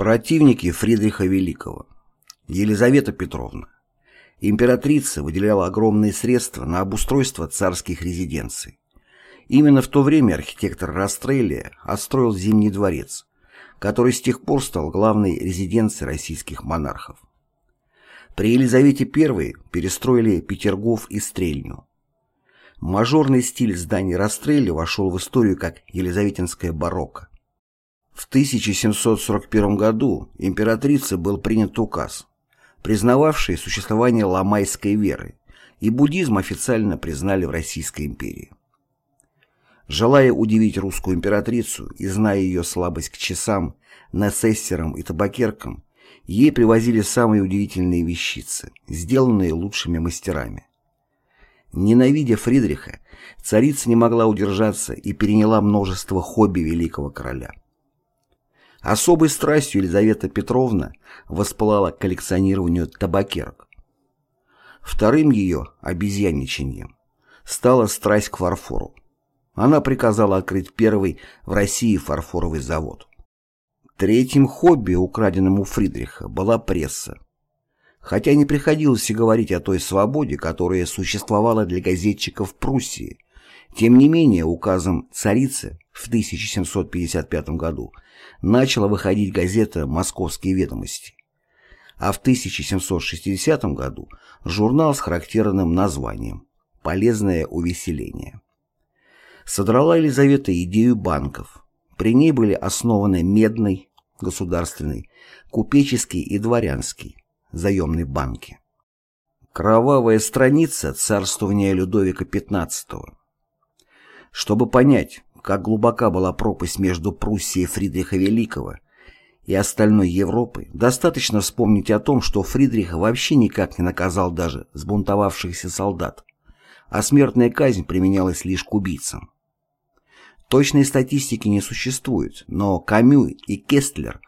Противники Фридриха Великого. Елизавета Петровна. Императрица выделяла огромные средства на обустройство царских резиденций. Именно в то время архитектор Растрелия отстроил Зимний дворец, который с тех пор стал главной резиденцией российских монархов. При Елизавете I перестроили Петергоф и Стрельню. Мажорный стиль зданий Растрелли вошел в историю как елизаветинское барокко. В 1741 году императрице был принят указ, признававший существование ламайской веры, и буддизм официально признали в Российской империи. Желая удивить русскую императрицу и зная ее слабость к часам, несессерам и табакеркам, ей привозили самые удивительные вещицы, сделанные лучшими мастерами. Ненавидя Фридриха, царица не могла удержаться и переняла множество хобби великого короля. Особой страстью Елизавета Петровна воспылала к коллекционированию табакерок. Вторым ее обезьянничанием стала страсть к фарфору. Она приказала открыть первый в России фарфоровый завод. Третьим хобби, украденным у Фридриха, была пресса. Хотя не приходилось и говорить о той свободе, которая существовала для газетчиков в Пруссии, тем не менее указом царицы в 1755 году начала выходить газета «Московские ведомости», а в 1760 году журнал с характерным названием «Полезное увеселение». Содрала Елизавета идею банков. При ней были основаны Медный, государственный, купеческий и дворянский, заемные банки. Кровавая страница царствования Людовика XV. Чтобы понять, как глубока была пропасть между Пруссией Фридриха Великого и остальной Европой, достаточно вспомнить о том, что Фридрих вообще никак не наказал даже сбунтовавшихся солдат, а смертная казнь применялась лишь к убийцам. Точной статистики не существует, но Камю и Кестлер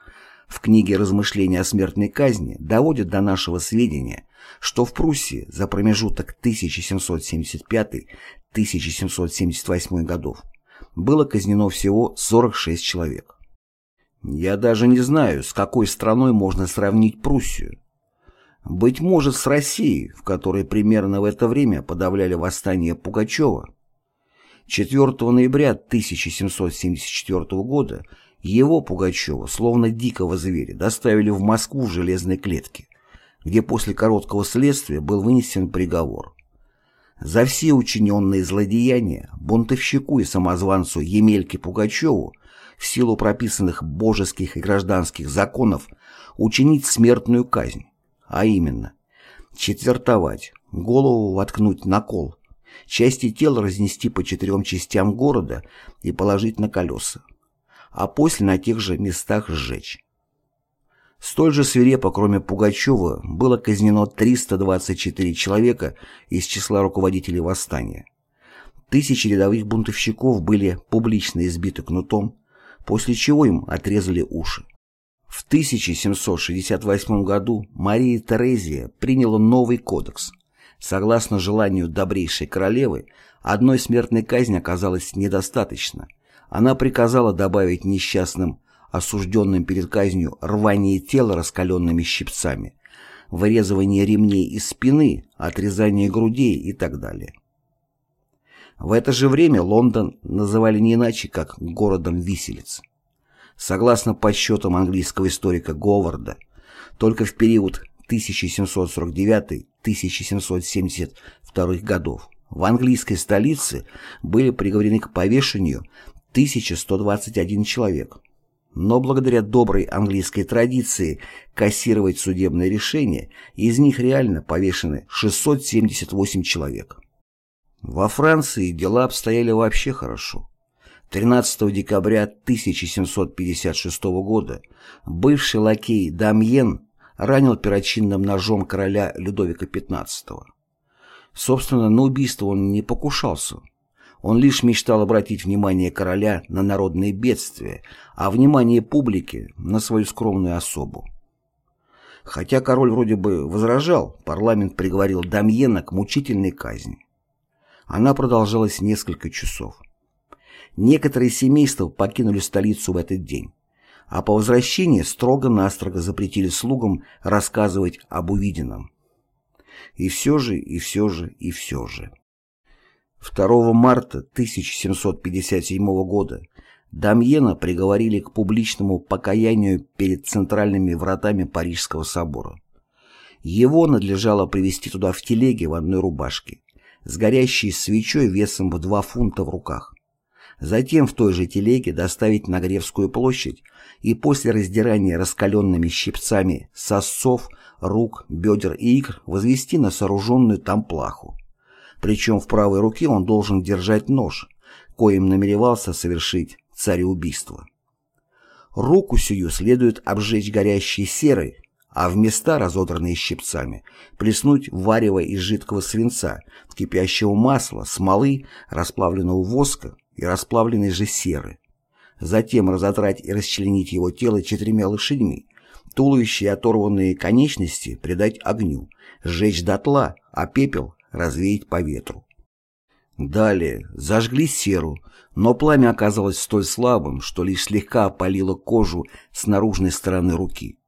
в книге «Размышления о смертной казни» доводят до нашего сведения, что в Пруссии за промежуток 1775-1778 годов было казнено всего 46 человек. Я даже не знаю, с какой страной можно сравнить Пруссию. Быть может, с Россией, в которой примерно в это время подавляли восстание Пугачева. 4 ноября 1774 года его, Пугачева, словно дикого зверя, доставили в Москву в железной клетке, где после короткого следствия был вынесен приговор. За все учиненные злодеяния бунтовщику и самозванцу Емельке Пугачеву в силу прописанных божеских и гражданских законов учинить смертную казнь, а именно четвертовать, голову воткнуть на кол, части тела разнести по четырем частям города и положить на колеса, а после на тех же местах сжечь. Столь же свирепо, кроме Пугачева, было казнено 324 человека из числа руководителей восстания. Тысячи рядовых бунтовщиков были публично избиты кнутом, после чего им отрезали уши. В 1768 году Мария Терезия приняла новый кодекс. Согласно желанию добрейшей королевы, одной смертной казни оказалось недостаточно. Она приказала добавить несчастным осужденным перед казнью рвание тела раскаленными щипцами, вырезывание ремней из спины, отрезание грудей и так далее. В это же время Лондон называли не иначе, как городом виселиц. Согласно подсчетам английского историка Говарда, только в период 1749-1772 годов в английской столице были приговорены к повешению 1121 человек, но благодаря доброй английской традиции кассировать судебные решения, из них реально повешены 678 человек. Во Франции дела обстояли вообще хорошо. 13 декабря 1756 года бывший лакей Дамьен ранил перочинным ножом короля Людовика XV. Собственно, на убийство он не покушался. Он лишь мечтал обратить внимание короля на народные бедствия, а внимание публики на свою скромную особу. Хотя король вроде бы возражал, парламент приговорил Дамьена к мучительной казни. Она продолжалась несколько часов. Некоторые семейства покинули столицу в этот день. а по возвращении строго-настрого запретили слугам рассказывать об увиденном. И все же, и все же, и все же. 2 марта 1757 года Дамьена приговорили к публичному покаянию перед центральными вратами Парижского собора. Его надлежало привести туда в телеге в одной рубашке, с горящей свечой весом в два фунта в руках. Затем в той же телеге доставить на Гревскую площадь и после раздирания раскаленными щипцами сосцов, рук, бедер и икр возвести на сооруженную там плаху. Причем в правой руке он должен держать нож, коим намеревался совершить цареубийство. Руку сию следует обжечь горящей серой, а в места, разодранные щипцами, плеснуть варево из жидкого свинца, кипящего масла, смолы, расплавленного воска и расплавленной же серы. Затем разодрать и расчленить его тело четырьмя лошадьми, туловище и оторванные конечности придать огню, сжечь дотла, а пепел развеять по ветру. Далее зажгли серу, но пламя оказалось столь слабым, что лишь слегка опалило кожу с наружной стороны руки.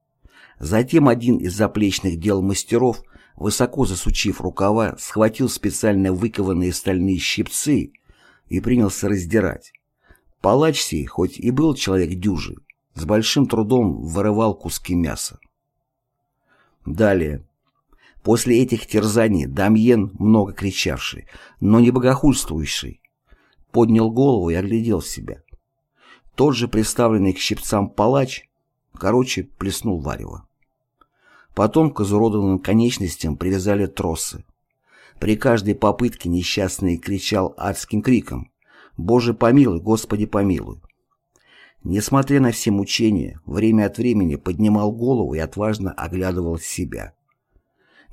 Затем один из заплечных дел мастеров, высоко засучив рукава, схватил специально выкованные стальные щипцы и принялся раздирать. Палач сей, хоть и был человек дюжий, с большим трудом вырывал куски мяса. Далее После этих терзаний Дамьен, много кричавший, но не богохульствующий, поднял голову и оглядел себя. Тот же приставленный к щипцам палач, короче, плеснул варево. Потом к изуродованным конечностям привязали тросы. При каждой попытке несчастный кричал адским криком «Боже помилуй, Господи помилуй!». Несмотря на все мучения, время от времени поднимал голову и отважно оглядывал себя.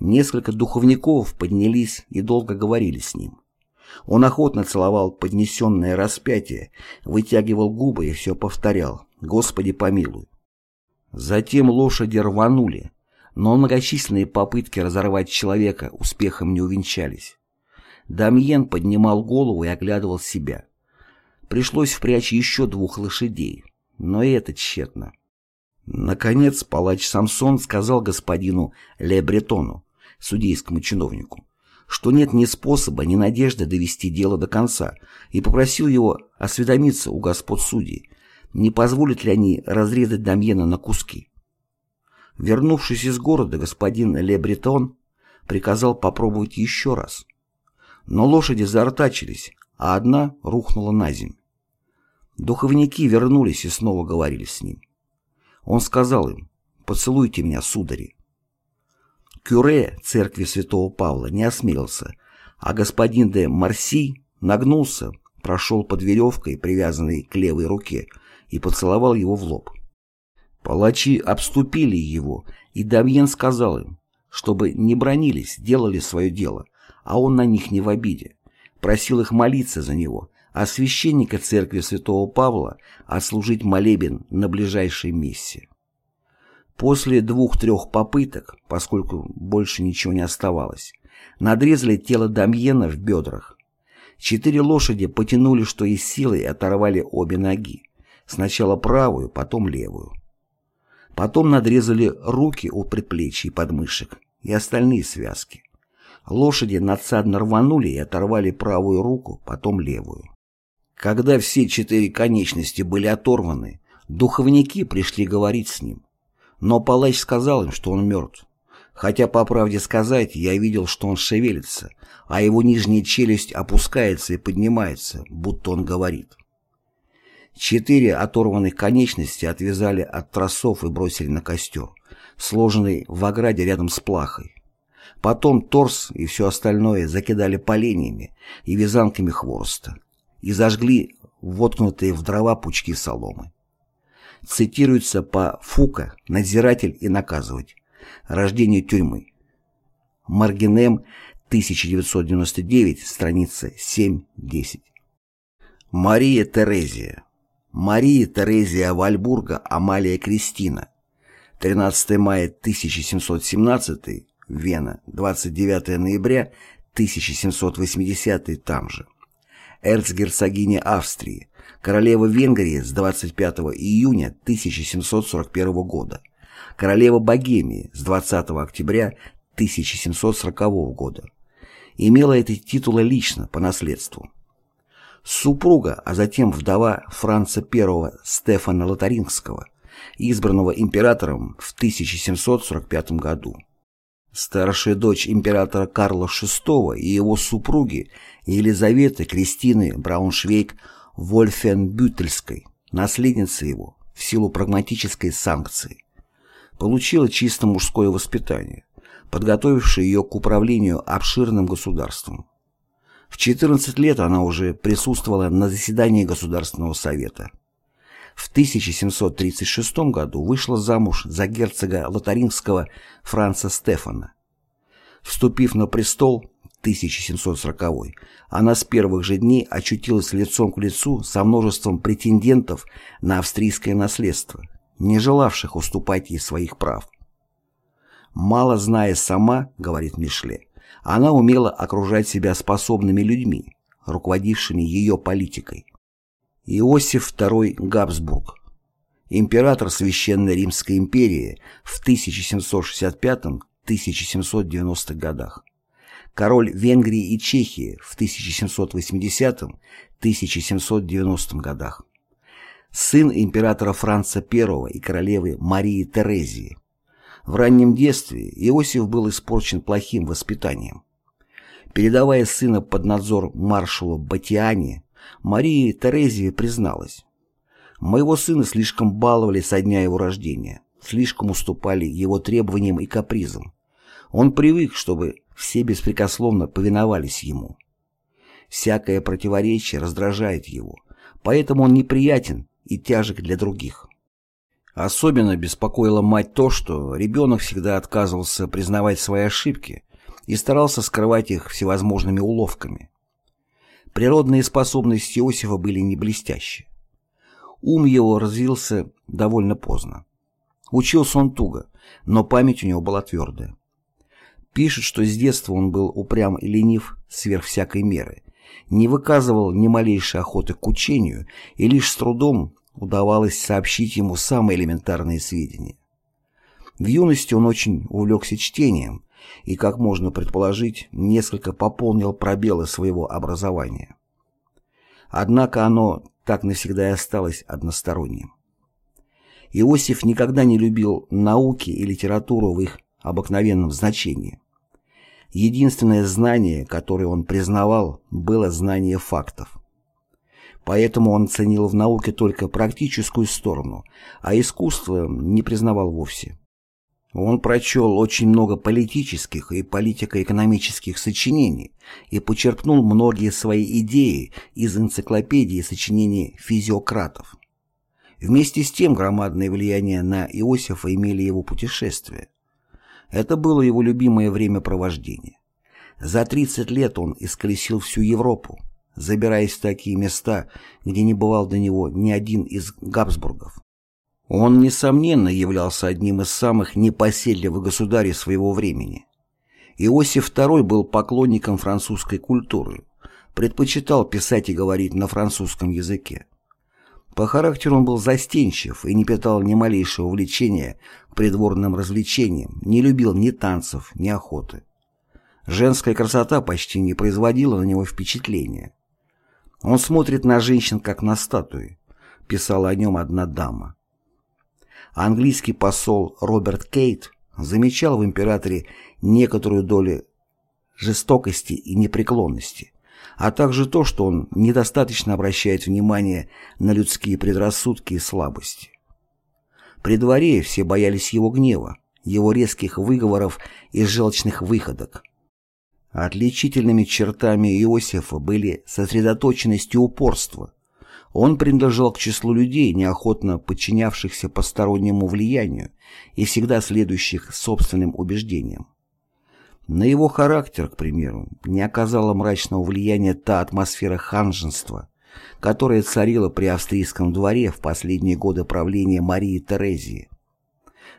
Несколько духовников поднялись и долго говорили с ним. Он охотно целовал поднесенное распятие, вытягивал губы и все повторял «Господи помилуй». Затем лошади рванули, но многочисленные попытки разорвать человека успехом не увенчались. Дамьен поднимал голову и оглядывал себя. Пришлось впрячь еще двух лошадей, но и это тщетно. Наконец палач Самсон сказал господину Ле Бретону, судейскому чиновнику, что нет ни способа, ни надежды довести дело до конца, и попросил его осведомиться у господ судей, не позволят ли они разрезать Дамьена на куски. Вернувшись из города, господин Ле Бретон приказал попробовать еще раз. Но лошади заортачились, а одна рухнула на землю. Духовники вернулись и снова говорили с ним. Он сказал им, «Поцелуйте меня, судари». Кюре церкви святого Павла не осмелился, а господин де Марси нагнулся, прошел под веревкой, привязанной к левой руке, и поцеловал его в лоб. Палачи обступили его, и Дамьен сказал им, чтобы не бронились, делали свое дело, а он на них не в обиде. Просил их молиться за него, а священника церкви святого Павла отслужить молебен на ближайшей мессе. После двух-трех попыток, поскольку больше ничего не оставалось, надрезали тело Дамьена в бедрах. Четыре лошади потянули, что из силы, и оторвали обе ноги. Сначала правую, потом левую. Потом надрезали руки у предплечий и подмышек и остальные связки. Лошади надсадно рванули и оторвали правую руку, потом левую. Когда все четыре конечности были оторваны, духовники пришли говорить с ним. Но палач сказал им, что он мертв. Хотя, по правде сказать, я видел, что он шевелится, а его нижняя челюсть опускается и поднимается, будто он говорит. Четыре оторванных конечности отвязали от тросов и бросили на костер, сложенный в ограде рядом с плахой. Потом торс и все остальное закидали поленьями и вязанками хвороста и зажгли воткнутые в дрова пучки соломы цитируется по Фука «Надзиратель и наказывать». Рождение тюрьмы. Маргинем, 1999, страница 7-10. Мария Терезия. Мария Терезия Вальбурга Амалия Кристина. 13 мая 1717, Вена, 29 ноября 1780 там же. Эрцгерцогиня Австрии, королева Венгрии с 25 июня 1741 года, королева Богемии с 20 октября 1740 года. Имела эти титулы лично, по наследству. Супруга, а затем вдова Франца I Стефана Лотарингского, избранного императором в 1745 году. Старшая дочь императора Карла VI и его супруги Елизаветы Кристины Брауншвейг-Вольфенбютельской, наследница его, в силу прагматической санкции, получила чисто мужское воспитание, подготовившее ее к управлению обширным государством. В 14 лет она уже присутствовала на заседании Государственного совета. В 1736 году вышла замуж за герцога Лотарингского Франца Стефана. Вступив на престол 1740 она с первых же дней очутилась лицом к лицу со множеством претендентов на австрийское наследство, не желавших уступать ей своих прав. «Мало зная сама, — говорит Мишле, — она умела окружать себя способными людьми, руководившими ее политикой. Иосиф II Габсбург, император Священной Римской империи в 1765-1790 годах, король Венгрии и Чехии в 1780-1790 годах, сын императора Франца I и королевы Марии Терезии. В раннем детстве Иосиф был испорчен плохим воспитанием. Передавая сына под надзор маршалу Батиани, Мария Терезия призналась. «Моего сына слишком баловали со дня его рождения, слишком уступали его требованиям и капризам. Он привык, чтобы все беспрекословно повиновались ему. Всякое противоречие раздражает его, поэтому он неприятен и тяжек для других. Особенно беспокоила мать то, что ребенок всегда отказывался признавать свои ошибки и старался скрывать их всевозможными уловками. Природные способности Иосифа были не блестящие. Ум его развился довольно поздно. Учился он туго, но память у него была твердая. Пишет, что с детства он был упрям и ленив сверх всякой меры, не выказывал ни малейшей охоты к учению и лишь с трудом удавалось сообщить ему самые элементарные сведения. В юности он очень увлекся чтением и, как можно предположить, несколько пополнил пробелы своего образования. Однако оно так навсегда и осталось односторонним. Иосиф никогда не любил науки и литературу в их обыкновенном значении. Единственное знание, которое он признавал, было знание фактов. Поэтому он ценил в науке только практическую сторону, а искусство не признавал вовсе. Он прочел очень много политических и политико-экономических сочинений и почерпнул многие свои идеи из энциклопедии сочинений физиократов. Вместе с тем громадное влияние на Иосифа имели его путешествия. Это было его любимое времяпровождение. За 30 лет он исколесил всю Европу, забираясь в такие места, где не бывал до него ни один из Габсбургов. Он, несомненно, являлся одним из самых непоседливых государей своего времени. Иосиф II был поклонником французской культуры, предпочитал писать и говорить на французском языке. По характеру он был застенчив и не питал ни малейшего увлечения к придворным развлечениям, не любил ни танцев, ни охоты. Женская красота почти не производила на него впечатления. Он смотрит на женщин, как на статуи, писала о нем одна дама. Английский посол Роберт Кейт замечал в императоре некоторую долю жестокости и непреклонности, а также то, что он недостаточно обращает внимание на людские предрассудки и слабости. При дворе все боялись его гнева, его резких выговоров и желчных выходок. Отличительными чертами Иосифа были сосредоточенность и упорство, он принадлежал к числу людей, неохотно подчинявшихся постороннему влиянию и всегда следующих собственным убеждениям. На его характер, к примеру, не оказала мрачного влияния та атмосфера ханженства, которая царила при австрийском дворе в последние годы правления Марии Терезии.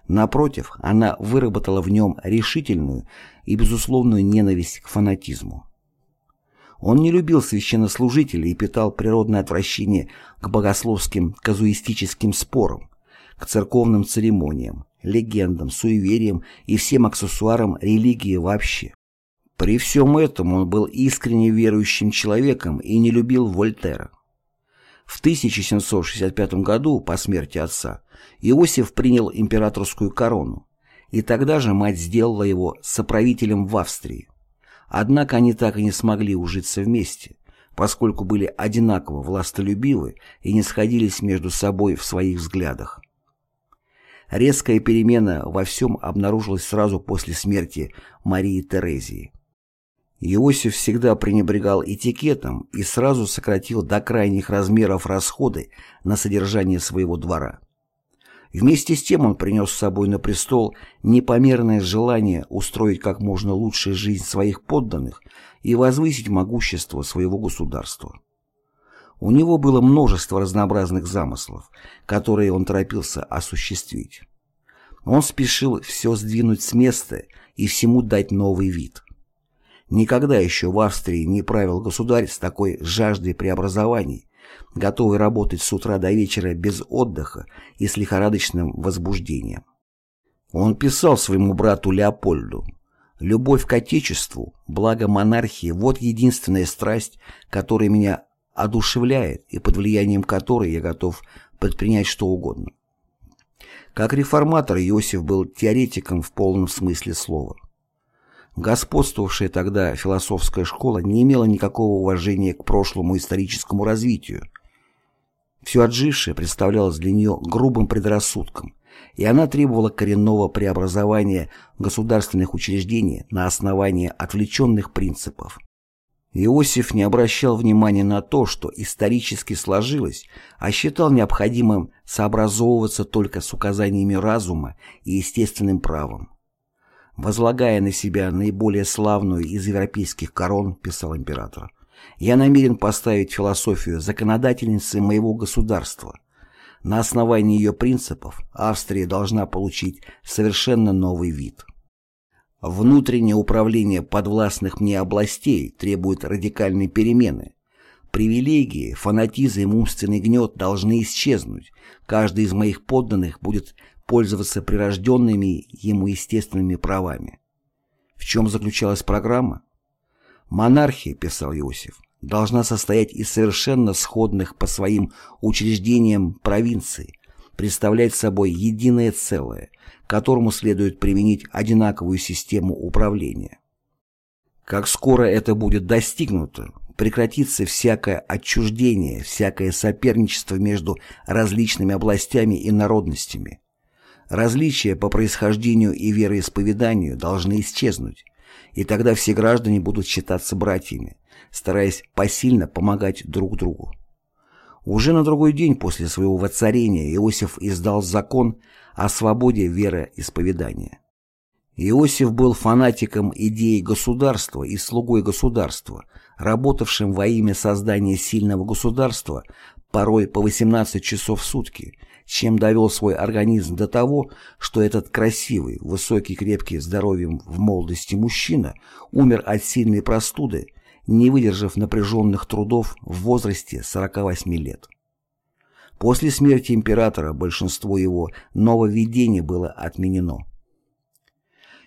Напротив, она выработала в нем решительную и безусловную ненависть к фанатизму. Он не любил священнослужителей и питал природное отвращение к богословским казуистическим спорам, к церковным церемониям, легендам, суевериям и всем аксессуарам религии вообще. При всем этом он был искренне верующим человеком и не любил Вольтера. В 1765 году, по смерти отца, Иосиф принял императорскую корону, и тогда же мать сделала его соправителем в Австрии. Однако они так и не смогли ужиться вместе, поскольку были одинаково властолюбивы и не сходились между собой в своих взглядах. Резкая перемена во всем обнаружилась сразу после смерти Марии Терезии. Иосиф всегда пренебрегал этикетом и сразу сократил до крайних размеров расходы на содержание своего двора. Вместе с тем он принес с собой на престол непомерное желание устроить как можно лучше жизнь своих подданных и возвысить могущество своего государства. У него было множество разнообразных замыслов, которые он торопился осуществить. Он спешил все сдвинуть с места и всему дать новый вид. Никогда еще в Австрии не правил государь с такой жаждой преобразований, готовый работать с утра до вечера без отдыха и с лихорадочным возбуждением. Он писал своему брату Леопольду «Любовь к Отечеству, благо монархии – вот единственная страсть, которая меня одушевляет и под влиянием которой я готов предпринять что угодно». Как реформатор Иосиф был теоретиком в полном смысле слова. Господствовавшая тогда философская школа не имела никакого уважения к прошлому историческому развитию. Все отжившее представлялось для нее грубым предрассудком, и она требовала коренного преобразования государственных учреждений на основании отвлеченных принципов. Иосиф не обращал внимания на то, что исторически сложилось, а считал необходимым сообразовываться только с указаниями разума и естественным правом. Возлагая на себя наиболее славную из европейских корон, писал император, я намерен поставить философию законодательницы моего государства. На основании ее принципов Австрия должна получить совершенно новый вид. Внутреннее управление подвластных мне областей требует радикальной перемены. Привилегии, фанатизм и умственный гнет должны исчезнуть. Каждый из моих подданных будет пользоваться прирожденными ему естественными правами. В чем заключалась программа? Монархия, писал Иосиф, должна состоять из совершенно сходных по своим учреждениям провинций, представлять собой единое целое, которому следует применить одинаковую систему управления. Как скоро это будет достигнуто, прекратится всякое отчуждение, всякое соперничество между различными областями и народностями. Различия по происхождению и вероисповеданию должны исчезнуть, и тогда все граждане будут считаться братьями, стараясь посильно помогать друг другу. Уже на другой день после своего воцарения Иосиф издал закон о свободе вероисповедания. Иосиф был фанатиком идеи государства и слугой государства, работавшим во имя создания сильного государства порой по 18 часов в сутки – чем довел свой организм до того, что этот красивый, высокий, крепкий, здоровьем в молодости мужчина умер от сильной простуды, не выдержав напряженных трудов в возрасте 48 лет. После смерти императора большинство его нововведений было отменено.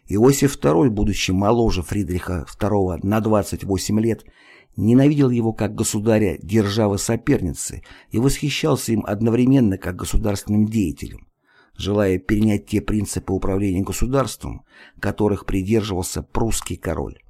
Иосиф II, будучи моложе Фридриха II на 28 лет, ненавидел его как государя державы-соперницы и восхищался им одновременно как государственным деятелем, желая перенять те принципы управления государством, которых придерживался прусский король.